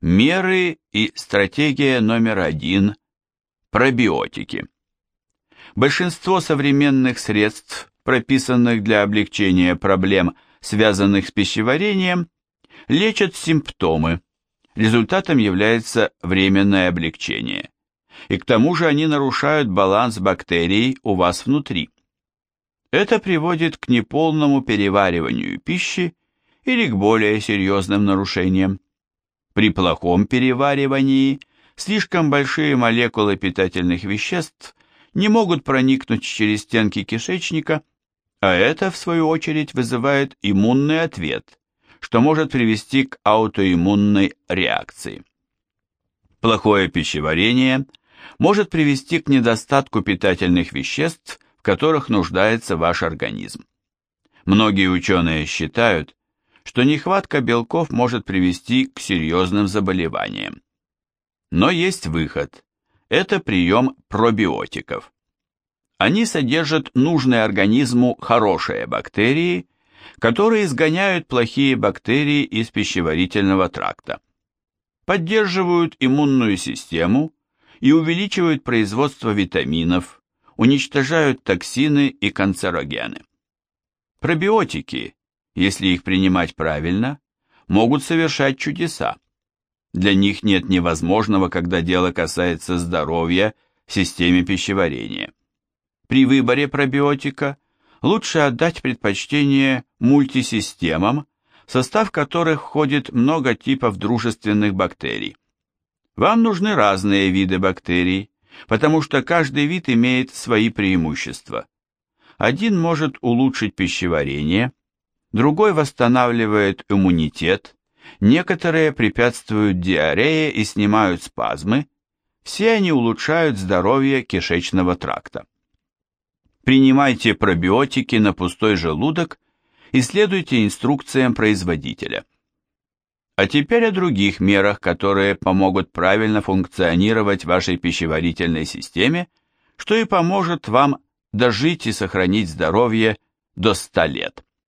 Меры и стратегия номер один – пробиотики. Большинство современных средств, прописанных для облегчения проблем, связанных с пищеварением, лечат симптомы. Результатом является временное облегчение. И к тому же они нарушают баланс бактерий у вас внутри. Это приводит к неполному перевариванию пищи или к более серьезным нарушениям. При плохом переваривании слишком большие молекулы питательных веществ не могут проникнуть через стенки кишечника, а это, в свою очередь, вызывает иммунный ответ, что может привести к аутоиммунной реакции. Плохое пищеварение может привести к недостатку питательных веществ, в которых нуждается ваш организм. Многие ученые считают, что нехватка белков может привести к серьезным заболеваниям. Но есть выход. Это прием пробиотиков. Они содержат нужные организму хорошие бактерии, которые изгоняют плохие бактерии из пищеварительного тракта, поддерживают иммунную систему и увеличивают производство витаминов, уничтожают токсины и канцерогены. Пробиотики, если их принимать правильно, могут совершать чудеса. Для них нет невозможного, когда дело касается здоровья в системе пищеварения. При выборе пробиотика лучше отдать предпочтение мультисистемам, в состав которых входит много типов дружественных бактерий. Вам нужны разные виды бактерий, потому что каждый вид имеет свои преимущества. Один может улучшить пищеварение, другой восстанавливает иммунитет, некоторые препятствуют диарее и снимают спазмы, все они улучшают здоровье кишечного тракта. Принимайте пробиотики на пустой желудок и следуйте инструкциям производителя. А теперь о других мерах, которые помогут правильно функционировать вашей пищеварительной системе, что и поможет вам дожить и сохранить здоровье до 100 лет.